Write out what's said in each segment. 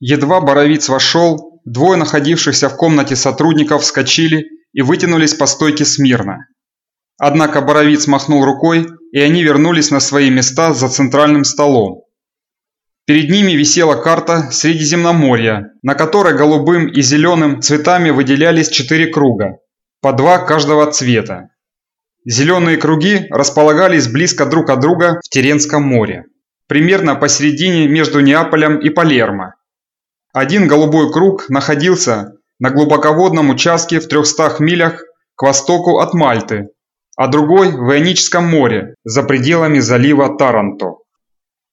Едва Боровиц вошел, двое находившихся в комнате сотрудников вскочили и вытянулись по стойке смирно. Однако Боровиц махнул рукой, и они вернулись на свои места за центральным столом. Перед ними висела карта Средиземноморья, на которой голубым и зеленым цветами выделялись четыре круга, по два каждого цвета. Зеленые круги располагались близко друг от друга в Теренском море, примерно посередине между Неаполем и Палермо. Один голубой круг находился на глубоководном участке в 300 милях к востоку от Мальты, а другой в Ионическом море за пределами залива Таранто.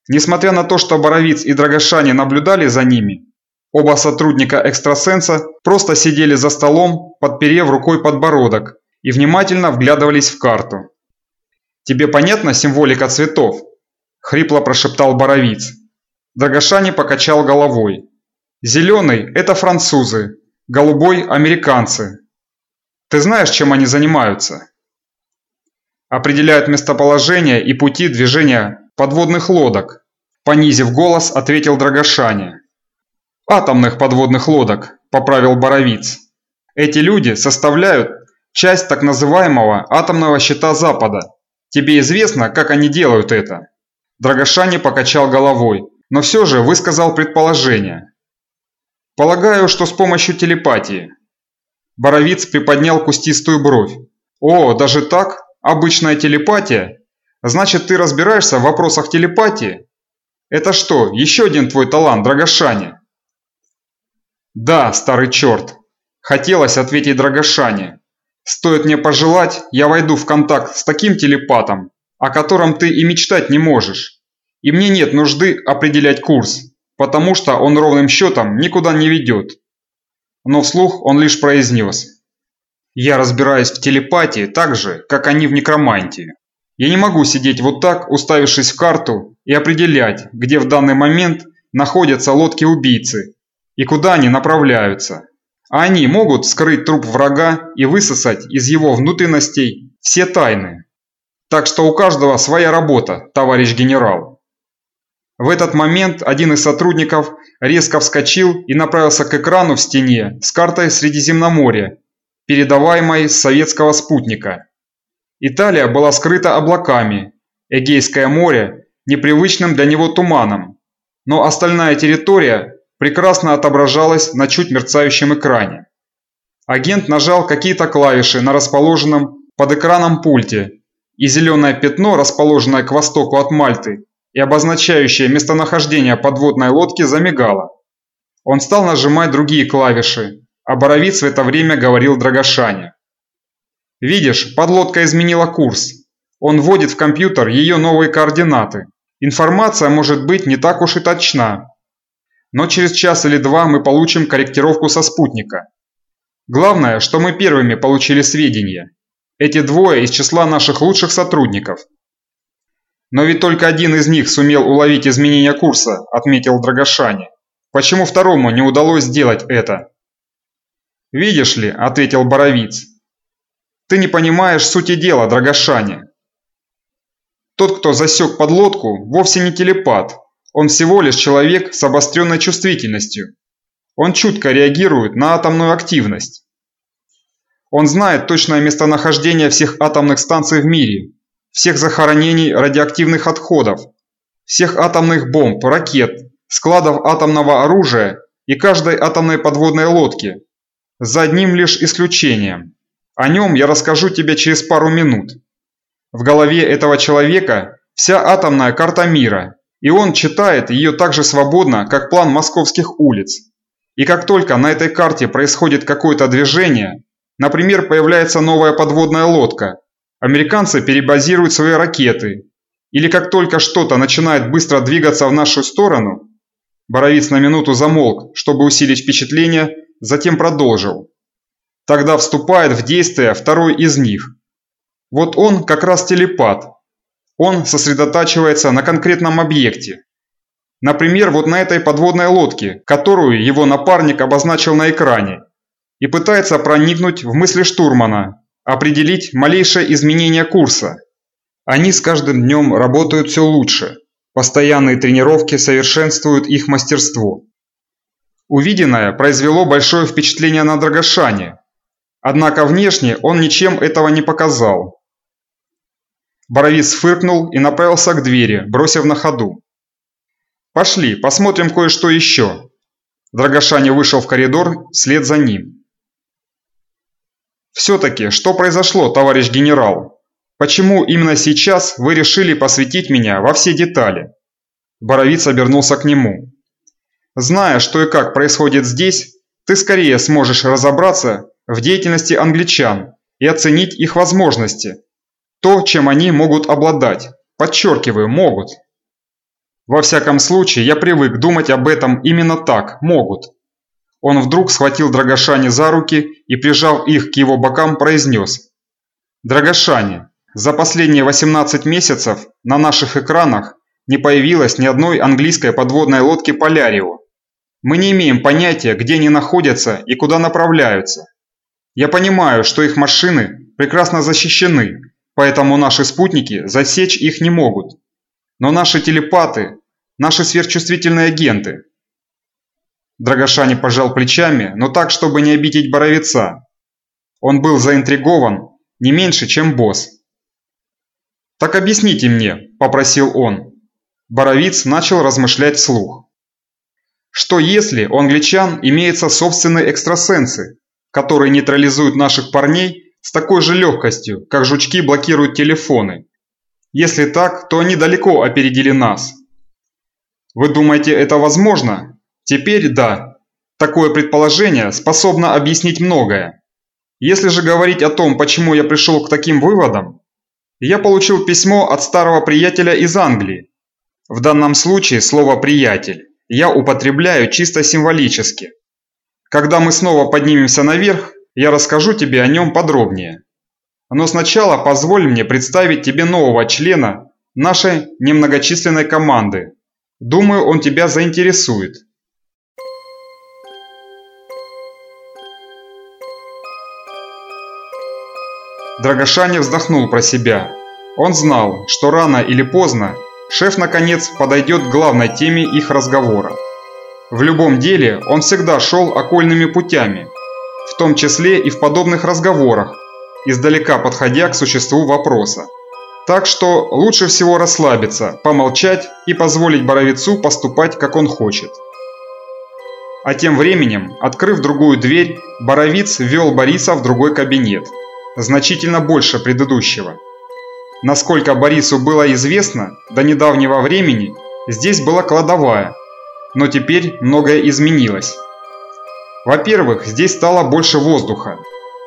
Несмотря на то, что Боровиц и Драгошани наблюдали за ними, оба сотрудника экстрасенса просто сидели за столом, подперев рукой подбородок и внимательно вглядывались в карту. «Тебе понятна символика цветов?» – хрипло прошептал Боровиц. Драгошани покачал головой. «Зеленый – это французы, голубой – американцы. Ты знаешь, чем они занимаются?» «Определяют местоположение и пути движения подводных лодок», – понизив голос, ответил Драгошаня. «Атомных подводных лодок», – поправил Боровиц. «Эти люди составляют часть так называемого атомного щита Запада. Тебе известно, как они делают это?» Драгошаня покачал головой, но все же высказал предположение. «Полагаю, что с помощью телепатии». Боровиц приподнял кустистую бровь. «О, даже так? Обычная телепатия? Значит, ты разбираешься в вопросах телепатии? Это что, еще один твой талант, Драгошане? Да, старый черт. Хотелось ответить Драгошане. Стоит мне пожелать, я войду в контакт с таким телепатом, о котором ты и мечтать не можешь. И мне нет нужды определять курс, потому что он ровным счетом никуда не ведет. Но вслух он лишь произнес. Я разбираюсь в телепатии так же, как они в некромантии. Я не могу сидеть вот так, уставившись в карту, и определять, где в данный момент находятся лодки-убийцы и куда они направляются. А они могут скрыть труп врага и высосать из его внутренностей все тайны. Так что у каждого своя работа, товарищ генерал. В этот момент один из сотрудников резко вскочил и направился к экрану в стене с картой Средиземноморья, передаваемой с советского спутника. Италия была скрыта облаками, Эгейское море – непривычным для него туманом, но остальная территория прекрасно отображалась на чуть мерцающем экране. Агент нажал какие-то клавиши на расположенном под экраном пульте, и зеленое пятно, расположенное к востоку от Мальты и обозначающее местонахождение подводной лодки, замигало. Он стал нажимать другие клавиши, а Боровиц в это время говорил Драгошане. Видишь, подлодка изменила курс. Он вводит в компьютер ее новые координаты. Информация может быть не так уж и точна. Но через час или два мы получим корректировку со спутника. Главное, что мы первыми получили сведения. Эти двое из числа наших лучших сотрудников. Но ведь только один из них сумел уловить изменение курса, отметил Драгошани. Почему второму не удалось сделать это? Видишь ли, ответил Боровиц, ты не понимаешь сути дела, Драгошане. Тот, кто засек подлодку, вовсе не телепат. Он всего лишь человек с обостренной чувствительностью. Он чутко реагирует на атомную активность. Он знает точное местонахождение всех атомных станций в мире, всех захоронений радиоактивных отходов, всех атомных бомб, ракет, складов атомного оружия и каждой атомной подводной лодки, за одним лишь исключением. О нем я расскажу тебе через пару минут. В голове этого человека вся атомная карта мира, и он читает ее так же свободно, как план московских улиц. И как только на этой карте происходит какое-то движение, например, появляется новая подводная лодка, американцы перебазируют свои ракеты, или как только что-то начинает быстро двигаться в нашу сторону, Боровиц на минуту замолк, чтобы усилить впечатление, затем продолжил. Тогда вступает в действие второй из них. Вот он как раз телепат. Он сосредотачивается на конкретном объекте. Например, вот на этой подводной лодке, которую его напарник обозначил на экране, и пытается проникнуть в мысли штурмана, определить малейшее изменение курса. Они с каждым днем работают все лучше. Постоянные тренировки совершенствуют их мастерство. Увиденное произвело большое впечатление на Драгошане, однако внешне он ничем этого не показал. Боровиц фыркнул и направился к двери, бросив на ходу. «Пошли, посмотрим кое-что еще». Драгошане вышел в коридор вслед за ним. «Все-таки, что произошло, товарищ генерал? Почему именно сейчас вы решили посвятить меня во все детали?» Боровиц обернулся к нему. «Зная, что и как происходит здесь, ты скорее сможешь разобраться в деятельности англичан и оценить их возможности, то, чем они могут обладать. Подчеркиваю, могут. Во всяком случае, я привык думать об этом именно так, могут. Он вдруг схватил Драгошани за руки и, прижав их к его бокам, произнес. «Драгошани, за последние 18 месяцев на наших экранах не появилось ни одной английской подводной лодки «Полярио». Мы не имеем понятия, где они находятся и куда направляются. Я понимаю, что их машины прекрасно защищены, поэтому наши спутники засечь их не могут. Но наши телепаты, наши сверхчувствительные агенты. Драгошани пожал плечами, но так, чтобы не обидеть Боровица. Он был заинтригован не меньше, чем босс. «Так объясните мне», – попросил он. Боровиц начал размышлять вслух. Что если у англичан имеются собственные экстрасенсы, которые нейтрализуют наших парней с такой же легкостью, как жучки блокируют телефоны? Если так, то они далеко опередили нас. Вы думаете, это возможно? Теперь да. Такое предположение способно объяснить многое. Если же говорить о том, почему я пришел к таким выводам, я получил письмо от старого приятеля из Англии. В данном случае слово «приятель» я употребляю чисто символически. Когда мы снова поднимемся наверх, я расскажу тебе о нем подробнее. Но сначала позволь мне представить тебе нового члена нашей немногочисленной команды. Думаю, он тебя заинтересует. Драгошаня вздохнул про себя. Он знал, что рано или поздно шеф наконец подойдет к главной теме их разговора. В любом деле он всегда шел окольными путями, в том числе и в подобных разговорах, издалека подходя к существу вопроса. Так что лучше всего расслабиться, помолчать и позволить Боровицу поступать, как он хочет. А тем временем, открыв другую дверь, Боровиц ввел Бориса в другой кабинет, значительно больше предыдущего. Насколько Борису было известно, до недавнего времени здесь была кладовая, но теперь многое изменилось. Во-первых, здесь стало больше воздуха,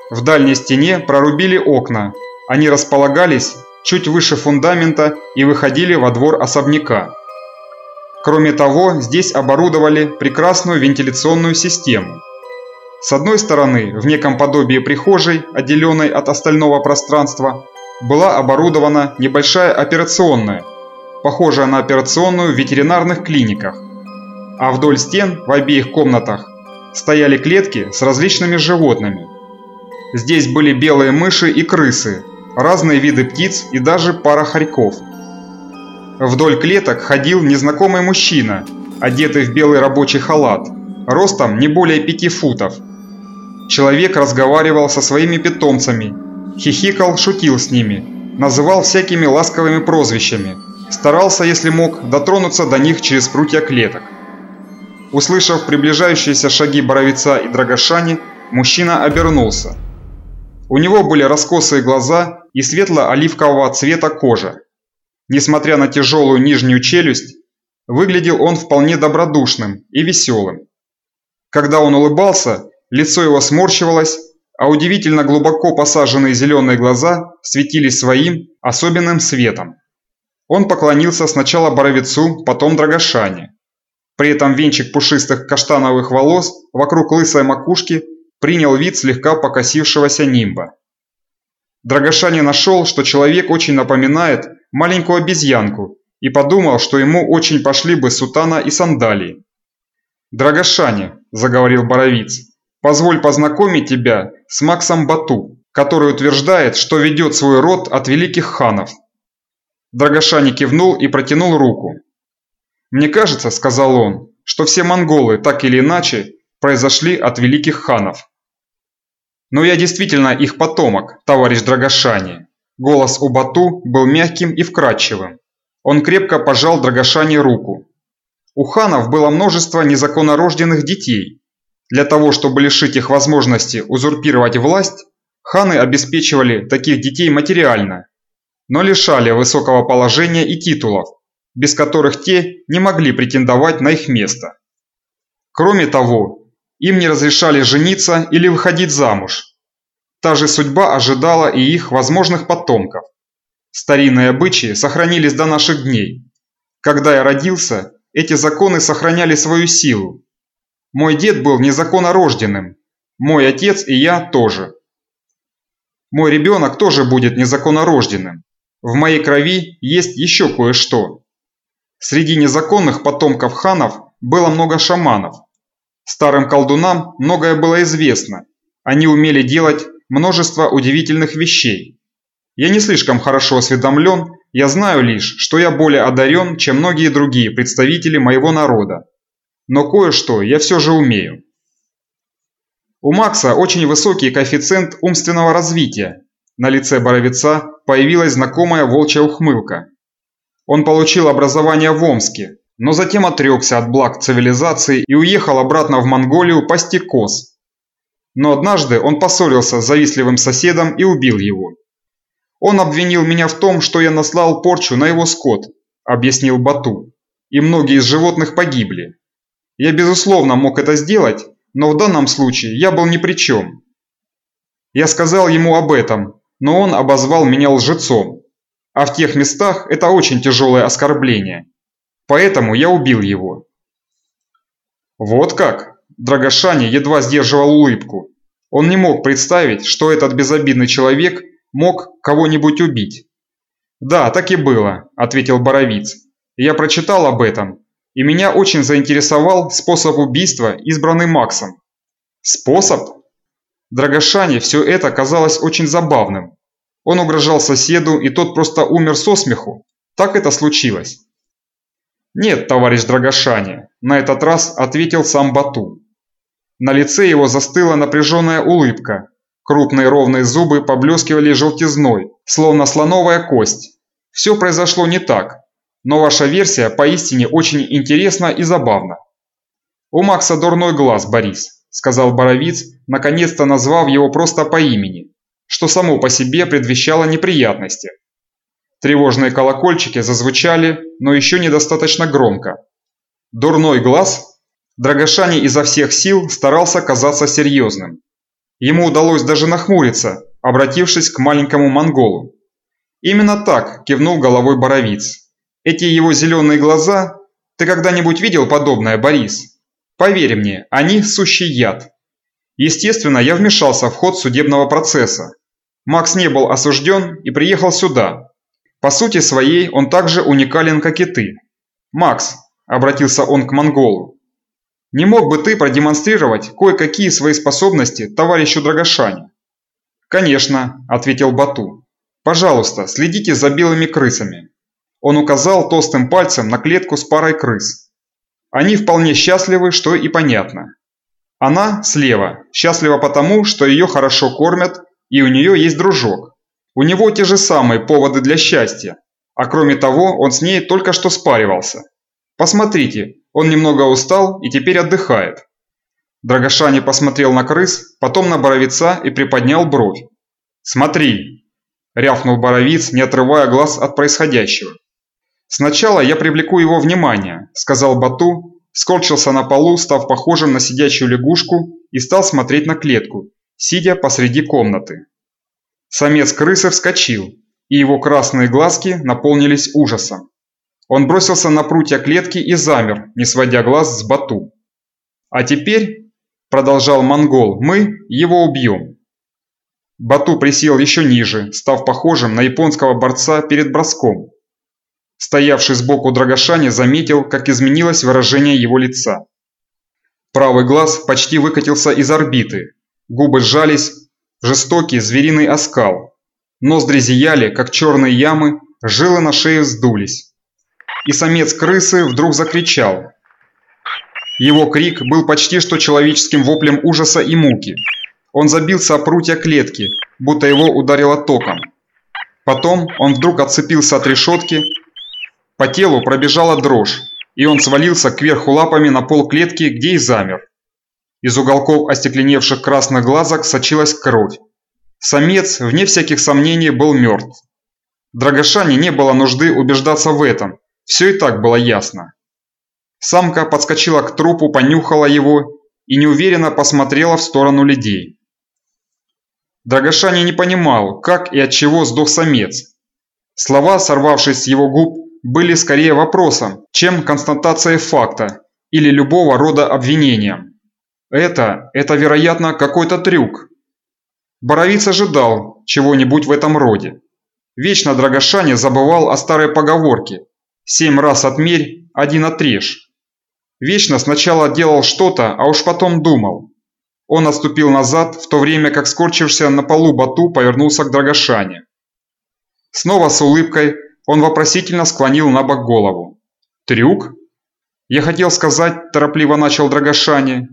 в дальней стене прорубили окна. Они располагались чуть выше фундамента и выходили во двор особняка. Кроме того, здесь оборудовали прекрасную вентиляционную систему. С одной стороны, в неком подобии прихожей, отделенной от остального пространства, была оборудована небольшая операционная, похожая на операционную в ветеринарных клиниках. А вдоль стен в обеих комнатах стояли клетки с различными животными – Здесь были белые мыши и крысы, разные виды птиц и даже пара хорьков. Вдоль клеток ходил незнакомый мужчина, одетый в белый рабочий халат, ростом не более пяти футов. Человек разговаривал со своими питомцами, хихикал, шутил с ними, называл всякими ласковыми прозвищами, старался, если мог, дотронуться до них через прутья клеток. Услышав приближающиеся шаги Боровица и Драгошани, мужчина обернулся – у него были раскосые глаза и светло-оливкового цвета кожа. Несмотря на тяжелую нижнюю челюсть, выглядел он вполне добродушным и веселым. Когда он улыбался, лицо его сморщивалось, а удивительно глубоко посаженные зеленые глаза светились своим особенным светом. Он поклонился сначала Боровицу, потом Драгошане. При этом венчик пушистых каштановых волос вокруг лысой макушки принял вид слегка покосившегося нимба. Драгошани нашел, что человек очень напоминает маленькую обезьянку и подумал, что ему очень пошли бы сутана и сандалии. «Драгошани», – заговорил Боровиц, – «позволь познакомить тебя с Максом Бату, который утверждает, что ведет свой род от великих ханов». Драгошани кивнул и протянул руку. «Мне кажется», – сказал он, что все монголы так или иначе произошли от великих ханов. Но я действительно их потомок, товарищ Драгошани. Голос у Бату был мягким и вкрадчивым. Он крепко пожал Драгошани руку. У ханов было множество незаконнорожденных детей. Для того, чтобы лишить их возможности узурпировать власть, ханы обеспечивали таких детей материально, но лишали высокого положения и титулов, без которых те не могли претендовать на их место. Кроме того, им не разрешали жениться или выходить замуж. Та же судьба ожидала и их возможных потомков. Старинные обычаи сохранились до наших дней. Когда я родился, эти законы сохраняли свою силу. Мой дед был незаконнорожденным, мой отец и я тоже. Мой ребенок тоже будет незаконнорожденным. В моей крови есть еще кое-что. Среди незаконных потомков ханов было много шаманов. Старым колдунам многое было известно. Они умели делать множество удивительных вещей. Я не слишком хорошо осведомлен, я знаю лишь, что я более одарен, чем многие другие представители моего народа. Но кое-что я все же умею. У Макса очень высокий коэффициент умственного развития. На лице Боровица появилась знакомая волчья ухмылка. Он получил образование в Омске, но затем отрекся от благ цивилизации и уехал обратно в Монголию пасти коз. Но однажды он поссорился с завистливым соседом и убил его. Он обвинил меня в том, что я наслал порчу на его скот, объяснил Бату, и многие из животных погибли. Я безусловно мог это сделать, но в данном случае я был ни при чем. Я сказал ему об этом, но он обозвал меня лжецом. А в тех местах это очень тяжелое оскорбление. Поэтому я убил его. Вот как? Драгошани едва сдерживал улыбку. Он не мог представить, что этот безобидный человек мог кого-нибудь убить. «Да, так и было», – ответил Боровиц. «Я прочитал об этом, и меня очень заинтересовал способ убийства, избранный Максом». «Способ?» Драгошане все это казалось очень забавным. Он угрожал соседу, и тот просто умер со смеху. Так это случилось. «Нет, товарищ Драгошане», – на этот раз ответил сам Бату. На лице его застыла напряженная улыбка, Крупные ровные зубы поблескивали желтизной, словно слоновая кость. Все произошло не так, но ваша версия поистине очень интересна и забавна. «У Макса дурной глаз, Борис», – сказал Боровиц, наконец-то назвав его просто по имени, что само по себе предвещало неприятности. Тревожные колокольчики зазвучали, но еще недостаточно громко. «Дурной глаз?» Драгошани изо всех сил старался казаться серьезным. Ему удалось даже нахмуриться, обратившись к маленькому монголу. «Именно так», – кивнул головой Боровиц. «Эти его зеленые глаза... Ты когда-нибудь видел подобное, Борис? Поверь мне, они сущий яд. Естественно, я вмешался в ход судебного процесса. Макс не был осужден и приехал сюда. По сути своей он также уникален, как и ты. Макс, обратился он к монголу, не мог бы ты продемонстрировать кое-какие свои способности товарищу Драгошане? Конечно, ответил Бату. Пожалуйста, следите за белыми крысами. Он указал толстым пальцем на клетку с парой крыс. Они вполне счастливы, что и понятно. Она слева, счастлива потому, что ее хорошо кормят и у нее есть дружок. У него те же самые поводы для счастья, а кроме того он с ней только что спаривался. Посмотрите, он немного устал и теперь отдыхает. Драгошани посмотрел на крыс, потом на Боровица и приподнял бровь. «Смотри!» – рявкнул Боровиц, не отрывая глаз от происходящего. «Сначала я привлеку его внимание», – сказал Бату, скорчился на полу, став похожим на сидячую лягушку и стал смотреть на клетку, сидя посреди комнаты. Самец крысы вскочил, и его красные глазки наполнились ужасом. Он бросился на прутья клетки и замер, не сводя глаз с Бату. «А теперь», – продолжал монгол, – «мы его убьем». Бату присел еще ниже, став похожим на японского борца перед броском. Стоявший сбоку Драгошани заметил, как изменилось выражение его лица. Правый глаз почти выкатился из орбиты, губы сжались, жестокий звериный оскал. Ноздри зияли, как черные ямы, жилы на шее вздулись и самец крысы вдруг закричал. Его крик был почти что человеческим воплем ужаса и муки. Он забился о прутья клетки, будто его ударило током. Потом он вдруг отцепился от решетки, по телу пробежала дрожь, и он свалился кверху лапами на пол клетки, где и замер. Из уголков остекленевших красных глазок сочилась кровь. Самец, вне всяких сомнений, был мертв. Драгошане не было нужды убеждаться в этом, все и так было ясно. Самка подскочила к трупу, понюхала его и неуверенно посмотрела в сторону людей. Драгошани не понимал, как и от чего сдох самец. Слова, сорвавшись с его губ, были скорее вопросом, чем констатацией факта или любого рода обвинением. Это, это вероятно какой-то трюк. Боровиц ожидал чего-нибудь в этом роде. Вечно Драгошане забывал о старой поговорке «семь раз отмерь, один отрежь». Вечно сначала делал что-то, а уж потом думал. Он отступил назад, в то время как скорчившийся на полу Бату повернулся к Драгошане. Снова с улыбкой он вопросительно склонил на бок голову. «Трюк?» «Я хотел сказать», – торопливо начал Драгошане.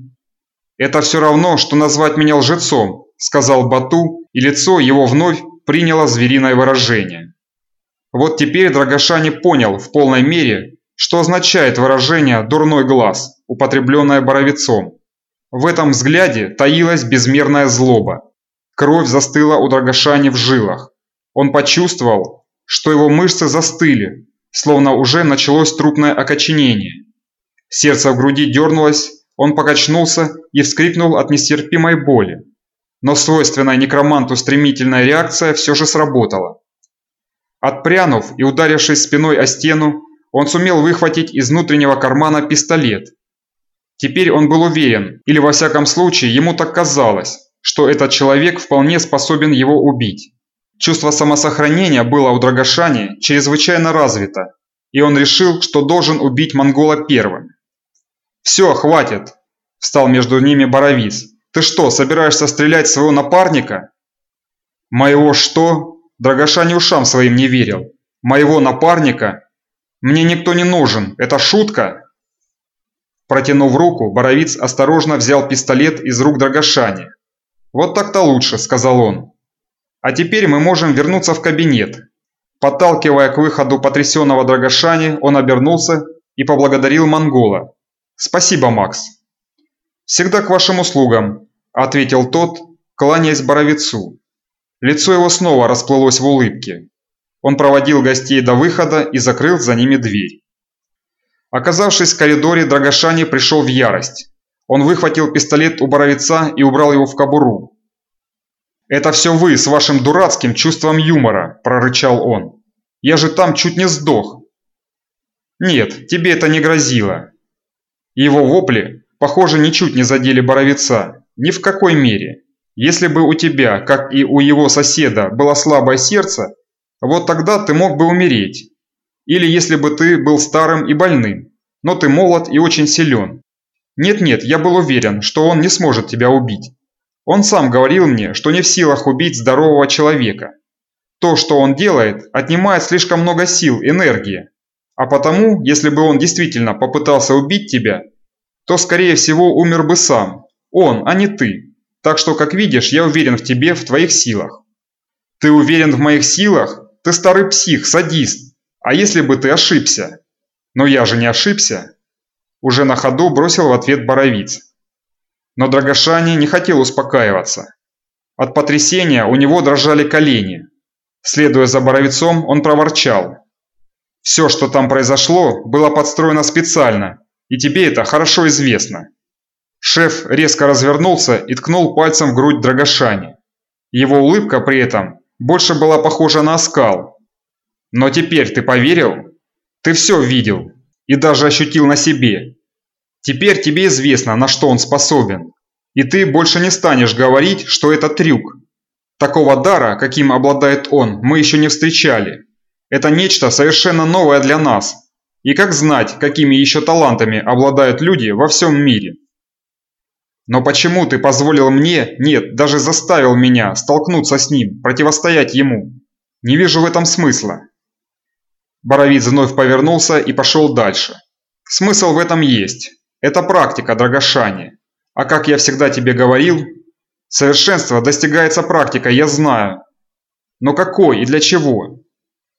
«Это все равно, что назвать меня лжецом», – сказал Бату, и лицо его вновь приняло звериное выражение. Вот теперь Драгошани понял в полной мере, что означает выражение «дурной глаз», употребленное Боровицом. В этом взгляде таилась безмерная злоба. Кровь застыла у Драгошани в жилах. Он почувствовал, что его мышцы застыли, словно уже началось трупное окоченение. Сердце в груди дернулось, он покачнулся и вскрикнул от нестерпимой боли. Но свойственная некроманту стремительная реакция все же сработала. Отпрянув и ударившись спиной о стену, он сумел выхватить из внутреннего кармана пистолет. Теперь он был уверен, или во всяком случае ему так казалось, что этот человек вполне способен его убить. Чувство самосохранения было у Драгошани чрезвычайно развито, и он решил, что должен убить монгола первым. «Все, хватит!» – встал между ними Боровиц. «Ты что, собираешься стрелять своего напарника?» «Моего что?» Драгошани ушам своим не верил. «Моего напарника? Мне никто не нужен, это шутка?» Протянув руку, Боровиц осторожно взял пистолет из рук Драгошани. «Вот так-то лучше», – сказал он. А теперь мы можем вернуться в кабинет. Подталкивая к выходу потрясенного Драгошани, он обернулся и поблагодарил монгола. «Спасибо, Макс». «Всегда к вашим услугам», – ответил тот, кланяясь Боровицу. Лицо его снова расплылось в улыбке. Он проводил гостей до выхода и закрыл за ними дверь. Оказавшись в коридоре, Драгошани пришел в ярость. Он выхватил пистолет у Боровица и убрал его в кобуру. «Это все вы с вашим дурацким чувством юмора», – прорычал он. «Я же там чуть не сдох». «Нет, тебе это не грозило». Его вопли, похоже, ничуть не задели Боровица. Ни в какой мере. Если бы у тебя, как и у его соседа, было слабое сердце, вот тогда ты мог бы умереть. Или если бы ты был старым и больным, но ты молод и очень силен. Нет-нет, я был уверен, что он не сможет тебя убить. Он сам говорил мне, что не в силах убить здорового человека. То, что он делает, отнимает слишком много сил, энергии. А потому, если бы он действительно попытался убить тебя, то скорее всего умер бы сам. Он, а не ты. Так что, как видишь, я уверен в тебе, в твоих силах. Ты уверен в моих силах? Ты старый псих, садист. А если бы ты ошибся? Но я же не ошибся. Уже на ходу бросил в ответ Боровиц. Но Драгошани не хотел успокаиваться. От потрясения у него дрожали колени. Следуя за Боровицом, он проворчал. «Все, что там произошло, было подстроено специально, и тебе это хорошо известно». Шеф резко развернулся и ткнул пальцем в грудь Драгошани. Его улыбка при этом больше была похожа на оскал. «Но теперь ты поверил? Ты все видел и даже ощутил на себе. Теперь тебе известно, на что он способен. И ты больше не станешь говорить, что это трюк. Такого дара, каким обладает он, мы еще не встречали. Это нечто совершенно новое для нас. И как знать, какими еще талантами обладают люди во всем мире? Но почему ты позволил мне, нет, даже заставил меня столкнуться с ним, противостоять ему? Не вижу в этом смысла. Боровиц вновь повернулся и пошел дальше. Смысл в этом есть. Это практика, Драгошане. А как я всегда тебе говорил, совершенство достигается практикой, я знаю. Но какой и для чего?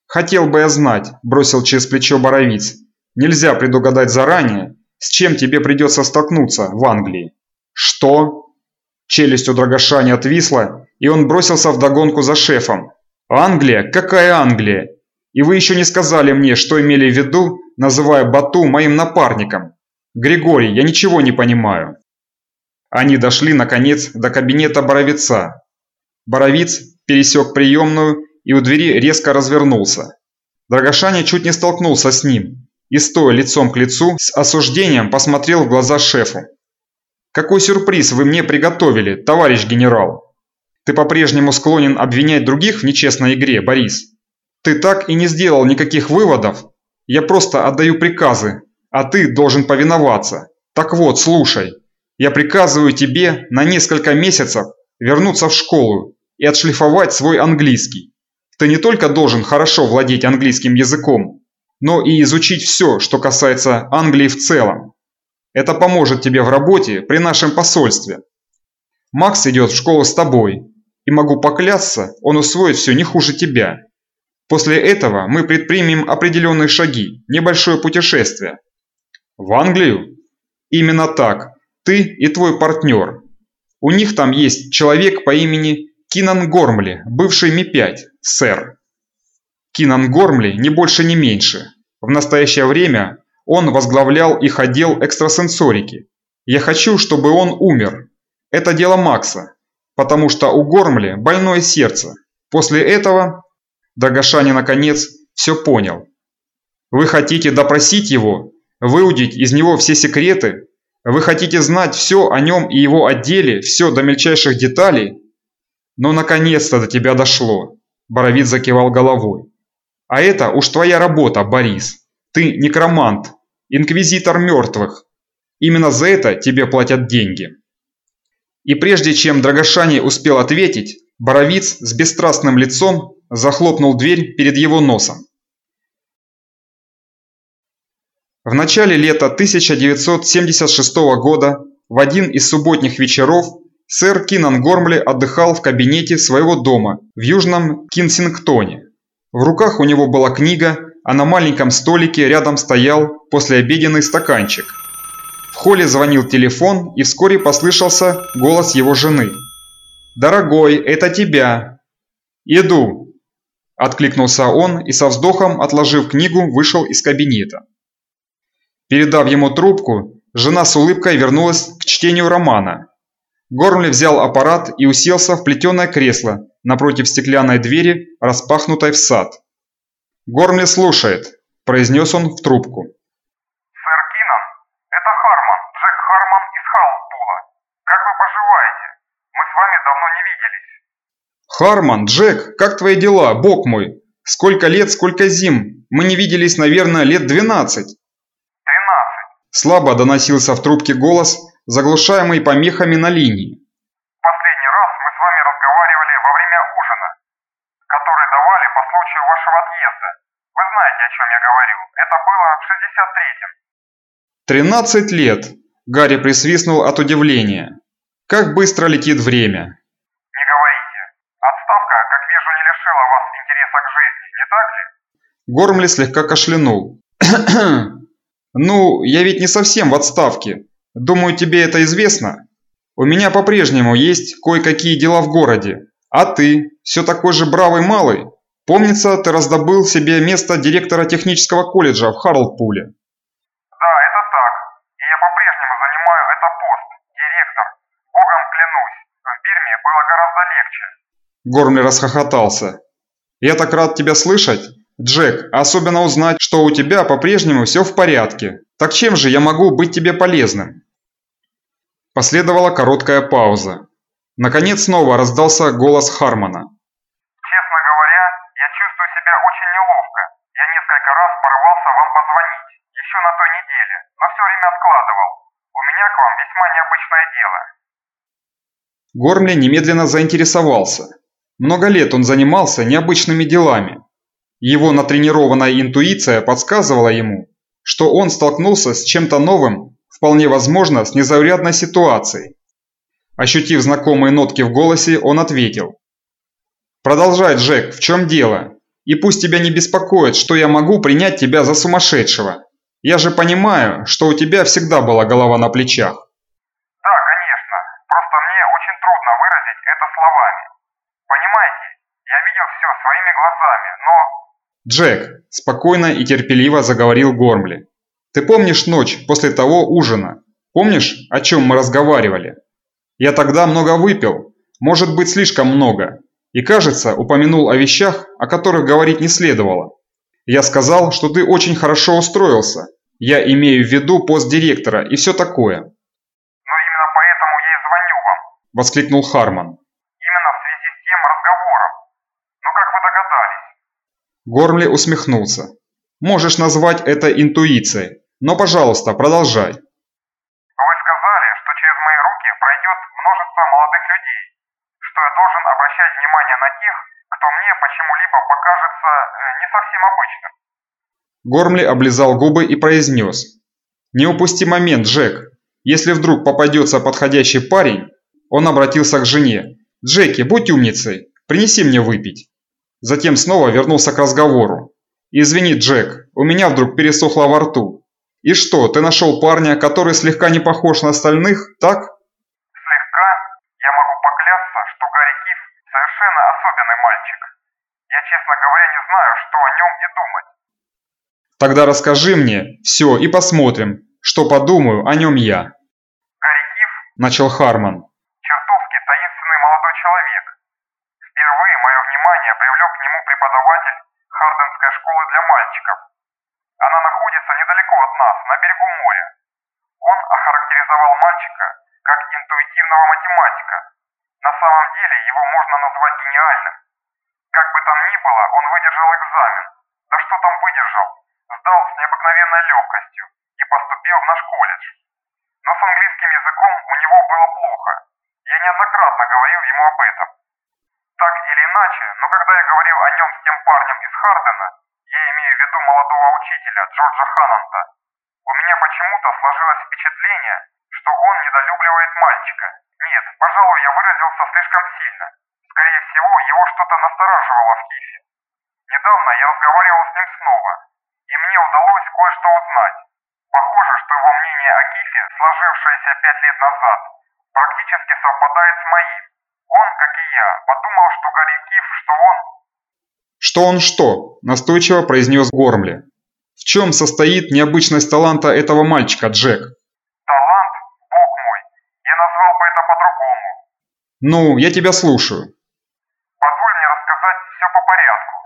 Хотел бы я знать, бросил через плечо Боровиц. Нельзя предугадать заранее, с чем тебе придется столкнуться в Англии. Что? Челюсть у Драгоша не отвисла, и он бросился в догонку за шефом. Англия? Какая Англия? И вы еще не сказали мне, что имели в виду, называя Бату моим напарником. Григорий, я ничего не понимаю. Они дошли, наконец, до кабинета Боровица. Боровиц пересек приемную и у двери резко развернулся. Драгошаня чуть не столкнулся с ним и, стоя лицом к лицу, с осуждением посмотрел в глаза шефу. «Какой сюрприз вы мне приготовили, товарищ генерал? Ты по-прежнему склонен обвинять других в нечестной игре, Борис? Ты так и не сделал никаких выводов? Я просто отдаю приказы, а ты должен повиноваться. Так вот, слушай, я приказываю тебе на несколько месяцев вернуться в школу и отшлифовать свой английский. Ты не только должен хорошо владеть английским языком, но и изучить все, что касается Англии в целом. Это поможет тебе в работе при нашем посольстве. Макс идет в школу с тобой, и могу поклясться, он усвоит все не хуже тебя. После этого мы предпримем определенные шаги, небольшое путешествие. В Англию? Именно так. Ты и твой партнер. У них там есть человек по имени Кинан Гормли, бывший Ми-5, сэр. Кинан Гормли не больше, не меньше. В настоящее время он возглавлял их отдел экстрасенсорики. Я хочу, чтобы он умер. Это дело Макса, потому что у Гормли больное сердце. После этого Дагашани наконец все понял. Вы хотите допросить его выудить из него все секреты? Вы хотите знать все о нем и его отделе, все до мельчайших деталей? Но наконец-то до тебя дошло. Боровит закивал головой. А это уж твоя работа, Борис. Ты некромант, инквизитор мертвых. Именно за это тебе платят деньги. И прежде чем Драгошани успел ответить, Боровиц с бесстрастным лицом захлопнул дверь перед его носом. В начале лета 1976 года, в один из субботних вечеров, сэр Кинан Гормли отдыхал в кабинете своего дома в Южном Кинсингтоне. В руках у него была книга, а на маленьком столике рядом стоял послеобеденный стаканчик. В холле звонил телефон, и вскоре послышался голос его жены. «Дорогой, это тебя!» «Иду!» – откликнулся он и со вздохом, отложив книгу, вышел из кабинета. Передав ему трубку, жена с улыбкой вернулась к чтению романа. Гормли взял аппарат и уселся в плетеное кресло напротив стеклянной двери, распахнутой в сад. «Гормли слушает», – произнес он в трубку. «Сэр Кинан, это Харман, Джек Харман из Халлпула. Как вы поживаете? Мы с вами давно не виделись». «Харман, Джек, как твои дела, бог мой? Сколько лет, сколько зим? Мы не виделись, наверное, лет двенадцать». Слабо доносился в трубке голос, заглушаемый помехами на линии. Последний раз мы с вами разговаривали во время ужина, который давали по случаю вашего отъезда. Вы знаете, о чем я говорю. Это было в 63-м. «Тринадцать лет!» Гарри присвистнул от удивления. «Как быстро летит время!» «Не говорите. Отставка, как вижу, не лишила вас интереса к жизни, не так ли?» Гормли слегка кашлянул. «Ну, я ведь не совсем в отставке. Думаю, тебе это известно. У меня по-прежнему есть кое-какие дела в городе. А ты, все такой же бравый малый. Помнится, ты раздобыл себе место директора технического колледжа в Харлпуле». «Да, это так. И я по-прежнему занимаю этот пост. Директор. Богом клянусь, в Бирме было гораздо легче». Гормли расхохотался. «Я так рад тебя слышать. Джек, особенно узнать, что у тебя по-прежнему все в порядке. Так чем же я могу быть тебе полезным?» Последовала короткая пауза. Наконец снова раздался голос Хармона. «Честно говоря, я чувствую себя очень неловко. Я несколько раз порывался вам позвонить, еще на той неделе, но все время откладывал. У меня к вам весьма необычное дело». Гормли немедленно заинтересовался. Много лет он занимался необычными делами, его натренированная интуиция подсказывала ему, что он столкнулся с чем-то новым вполне возможно, с незаурядной ситуацией. Ощутив знакомые нотки в голосе, он ответил. «Продолжай, Джек, в чем дело? И пусть тебя не беспокоит, что я могу принять тебя за сумасшедшего. Я же понимаю, что у тебя всегда была голова на плечах». Да, конечно. Просто мне очень трудно выразить это словами. Понимаете, я видел все своими глазами, но... «Джек», – спокойно и терпеливо заговорил Гормли. «Ты помнишь ночь после того ужина? Помнишь, о чем мы разговаривали? Я тогда много выпил, может быть слишком много, и, кажется, упомянул о вещах, о которых говорить не следовало. Я сказал, что ты очень хорошо устроился. Я имею в виду пост директора и все такое. Но именно поэтому я и звоню вам. Воскликнул Харман. Именно в связи с тем разговором. Ну как вы догадались? Гормли усмехнулся. Можешь назвать это интуицией, но, пожалуйста, продолжай. Вы сказали, что через мои руки пройдет множество молодых людей, что я должен обращать внимание на тех, кто мне почему-либо покажется э, не совсем обычным. Гормли облизал губы и произнес. «Не упусти момент, Джек. Если вдруг попадется подходящий парень...» Он обратился к жене. «Джеки, будь умницей, принеси мне выпить». Затем снова вернулся к разговору. «Извини, Джек, у меня вдруг пересохло во рту. И что, ты нашел парня, который слегка не похож на остальных, так?» Слегка я могу поклясться, что Гарри Киф совершенно особенный мальчик. Я, честно говоря, не знаю, что о нем и думать. Тогда расскажи мне все и посмотрим, что подумаю о нем я. Гарри Киф Начал Харман. чертовски таинственный молодой человек. Впервые мое внимание привлек к нему преподаватель Харденской школы для мальчиков. Она находится недалеко от нас, на берегу моря. Он охарактеризовал мальчика как интуитивного математика. На самом деле его можно назвать гениальным. Как бы там ни было, он выдержал экзамен. Да что там выдержал? Сдал с необыкновенной легкостью и поступил в наш колледж. Но с английским языком у него было плохо. Я неоднократно говорил ему об этом. Так или иначе, но когда я говорил о нем с тем парнем из Хардена, я имею в виду молодого учителя Джорджа Хананта, у меня почему-то сложилось впечатление, что он недолюбливает мальчика. Нет, пожалуй, я выразился слишком сильно. Скорее всего, его что-то настораживало в Кифе. Недавно я разговаривал с ним снова, и мне удалось кое-что узнать. Похоже, что его мнение о Кифе, сложившееся пять лет назад, практически совпадает с моим. Он, как и я, подумал, что Гарри Киф, что он... «Что он что?» – настойчиво произнес Гормли. «В чем состоит необычность таланта этого мальчика, Джек?» Талант, бог мой, я назвал бы это по-другому. «Ну, я тебя слушаю». Позволь мне рассказать все по порядку.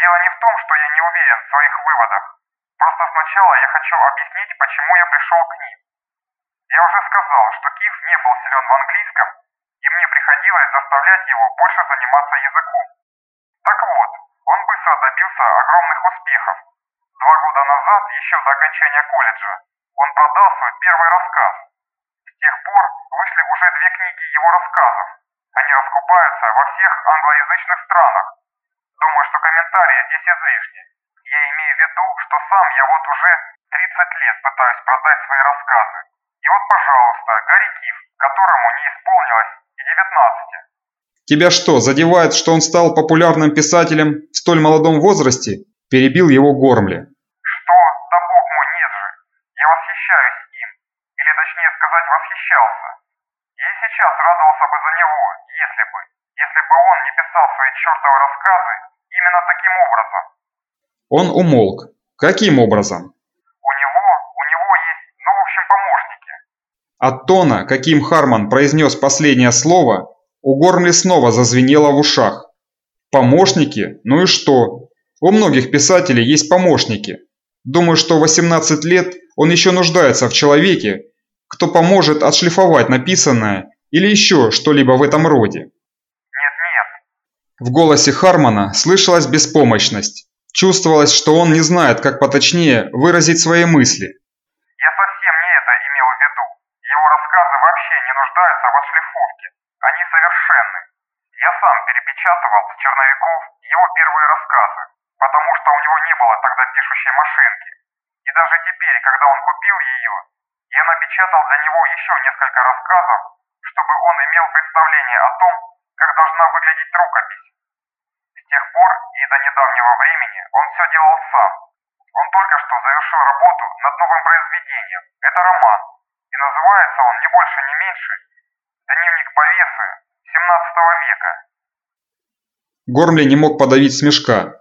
Дело не в том, что я не уверен в своих выводах. Просто сначала я хочу объяснить, почему я пришел к ним. Я уже сказал, что Киф не был силен в английском, и мне приходилось заставлять его больше заниматься языком. Так вот, он быстро добился огромных успехов. Два года назад, еще до окончания колледжа, он продал свой первый рассказ. С тех пор вышли уже две книги его рассказов. Они раскупаются во всех англоязычных странах. Думаю, что комментарии здесь излишни. Я имею в виду, что сам я вот уже 30 лет пытаюсь продать свои рассказы. И вот, пожалуйста, Гарри Киф, которому не исполнилось и 19. «Тебя что, задевает, что он стал популярным писателем в столь молодом возрасте?» – перебил его Гормли. Что? Да бог мой, нет же. Я восхищаюсь им. Или точнее сказать, восхищался. Я и сейчас радовался бы за него, если бы. Если бы он не писал свои чертовы рассказы именно таким образом. Он умолк. Каким образом? У него, у него есть, ну в общем, помощники. От тона, каким Харман произнес последнее слово, у Гормли снова зазвенело в ушах. Помощники? Ну и что? У многих писателей есть помощники. Думаю, что в 18 лет он еще нуждается в человеке, кто поможет отшлифовать написанное или еще что-либо в этом роде. Нет-нет, В голосе Хармана слышалась беспомощность. Чувствовалось, что он не знает, как поточнее выразить свои мысли. я совсем не это имел в виду. Его рассказы вообще не нуждаются в отшлифовке. Сам перепечатывал с черновиков его первые рассказы, потому что у него не было тогда пишущей машинки. И даже теперь, когда он купил ее, Я напечатал для него еще несколько рассказов, чтобы он имел представление о том, как должна выглядеть рукопись. С тех пор и до недавнего времени он все делал сам. Он только что завершил работу над новым произведением. Это роман. И называется он не больше, не меньше «Дневник повесы 17 века». Гормли не мог подавить смешка.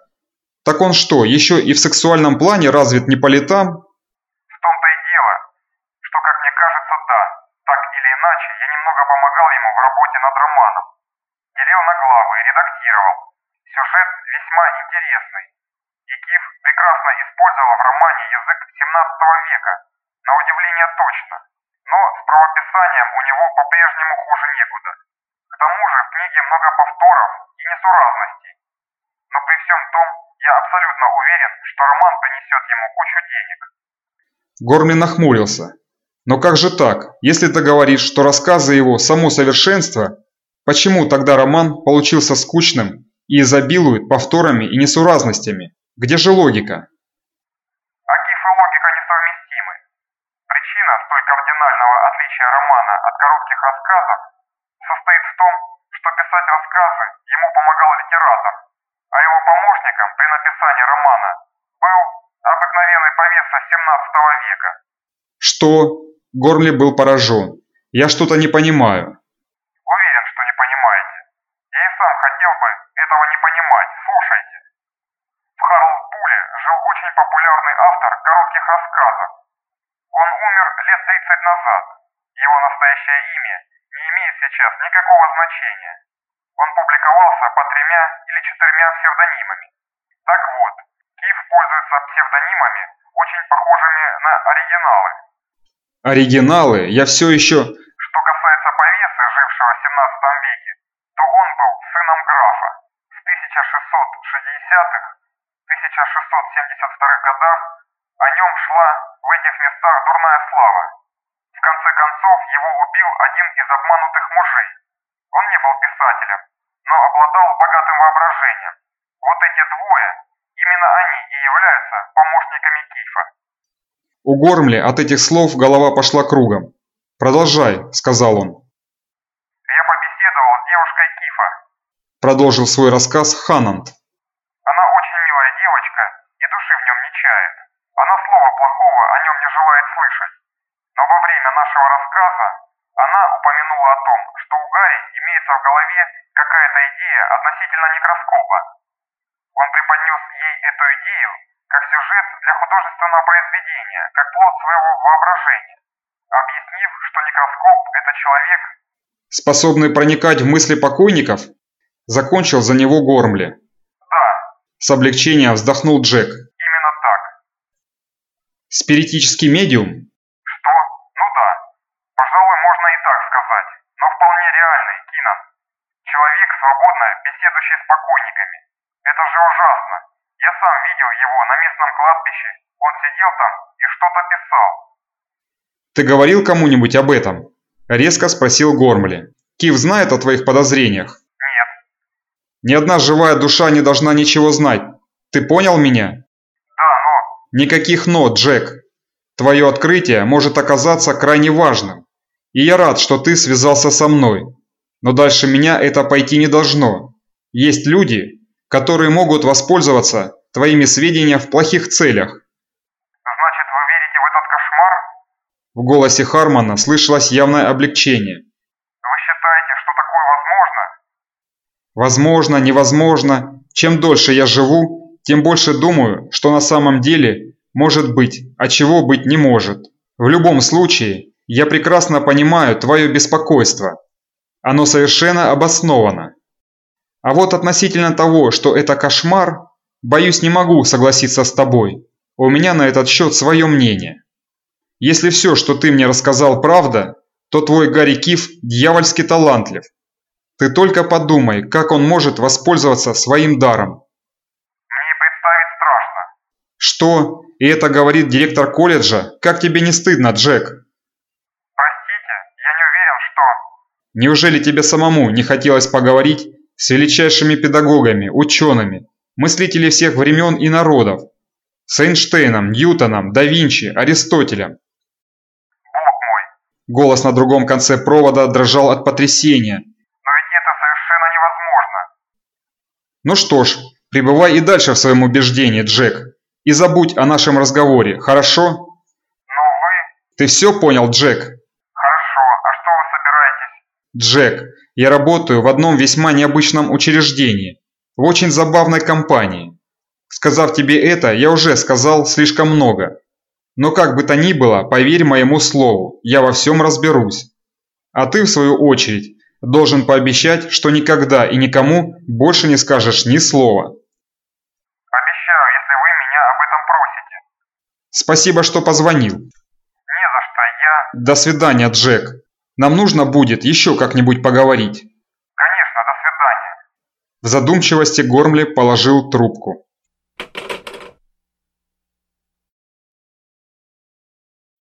Так он что, еще и в сексуальном плане развит не по летам? В том-то и дело, что, как мне кажется, да. Так или иначе, я немного помогал ему в работе над романом. Делил на главы и редактировал. Сюжет весьма интересный. И Киф прекрасно использовал в романе язык 17 века. На удивление точно. Но с правописанием у него по-прежнему хуже некуда. К тому же в книге много повторов и несуразностей. Но при всем том, я абсолютно уверен, что роман принесет ему кучу денег. Гормлин нахмурился. Но как же так? Если ты говоришь, что рассказы его – само совершенство, почему тогда роман получился скучным и изобилует повторами и несуразностями? Где же логика? Акиф и логика несовместимы. Причина столь кардинального отличия романа от коротких рассказов состоит в том, что писать рассказы ему помогал литератор, а его помощником при написании романа был обыкновенный повеса 17 века. Что? Гормли был поражен. Я что-то не понимаю. Уверен, что не понимаете. Я и сам хотел бы этого не понимать. Слушайте. В Харлсбуле жил очень популярный автор коротких рассказов. Он умер лет 30 назад. Его настоящее имя не имеет сейчас никакого значения. Он публиковался по тремя или четырьмя псевдонимами. Так вот, Киев пользуется псевдонимами, очень похожими на оригиналы. Оригиналы? Я все еще... Что касается повесы, жившего в 17 веке, то он был сыном графа. В 1660-х, 1672 годах о нем шла в этих местах дурная слава. В конце концов, его убил один из обманутых мужей. Он не был писателем, но обладал богатым воображением. Вот эти двое, именно они и являются помощниками Кифа. У Гормли от этих слов голова пошла кругом. «Продолжай», — сказал он. Я побеседовал с девушкой Кифа. Продолжил свой рассказ Ханант. Она очень милая девочка и души в нем не чает. Она слова плохого о нем не желает слышать. Но во время нашего рассказа она упомянула о том, что у Гарри имеется в голове какая-то идея относительно микроскопа. Он преподнес ей эту идею как сюжет для художественного произведения, как плод своего воображения, объяснив, что микроскоп – это человек, Способный проникать в мысли покойников? Закончил за него Гормли. да, С облегчением вздохнул Джек. именно так. Спиритический медиум? Что? Ну да. Пожалуй, можно и так сказать. Но вполне реальный, Кинан. Человек, свободно беседующий с покойниками. Это же ужасно. Я сам видел его на местном кладбище. Он сидел там и что-то писал. Ты говорил кому-нибудь об этом? Резко спросил Гормли. Кив знает о твоих подозрениях? Нет. Ни одна живая душа не должна ничего знать. Ты понял меня? Да, но... Никаких «но», Джек. Твое открытие может оказаться крайне важным. И я рад, что ты связался со мной. Но дальше меня это пойти не должно. Есть люди, которые могут воспользоваться твоими сведениями в плохих целях. Значит, вы верите в этот кошмар? В голосе Хармона слышалось явное облегчение. Вы считаете, что такое возможно? Возможно, невозможно. Чем дольше я живу, тем больше думаю, что на самом деле может быть, а чего быть не может. В любом случае, я прекрасно понимаю твое беспокойство. Оно совершенно обосновано. А вот относительно того, что это кошмар, боюсь, не могу согласиться с тобой. У меня на этот счет свое мнение. Если все, что ты мне рассказал, правда, то твой Гарри Киф дьявольски талантлив. Ты только подумай, как он может воспользоваться своим даром. Мне представить страшно. Что? И это говорит директор колледжа? Как тебе не стыдно, Джек? Неужели тебе самому не хотелось поговорить с величайшими педагогами, учеными, мыслителями всех времен и народов? С Эйнштейном, Ньютоном, да Винчи, Аристотелем? Голос на другом конце провода дрожал от потрясения. Но ведь это совершенно невозможно. Ну что ж, пребывай и дальше в своем убеждении, Джек. И забудь о нашем разговоре, хорошо? Но вы... Ты все понял, Джек? Хорошо, а что вы собираетесь? Джек, я работаю в одном весьма необычном учреждении, в очень забавной компании. Сказав тебе это, я уже сказал слишком много. Но как бы то ни было, поверь моему слову, я во всем разберусь. А ты, в свою очередь, должен пообещать, что никогда и никому больше не скажешь ни слова. Обещаю, если вы меня об этом просите. Спасибо, что позвонил. Не за что, я... До свидания, Джек. Нам нужно будет еще как-нибудь поговорить. Конечно, до свидания. В задумчивости Гормли положил трубку.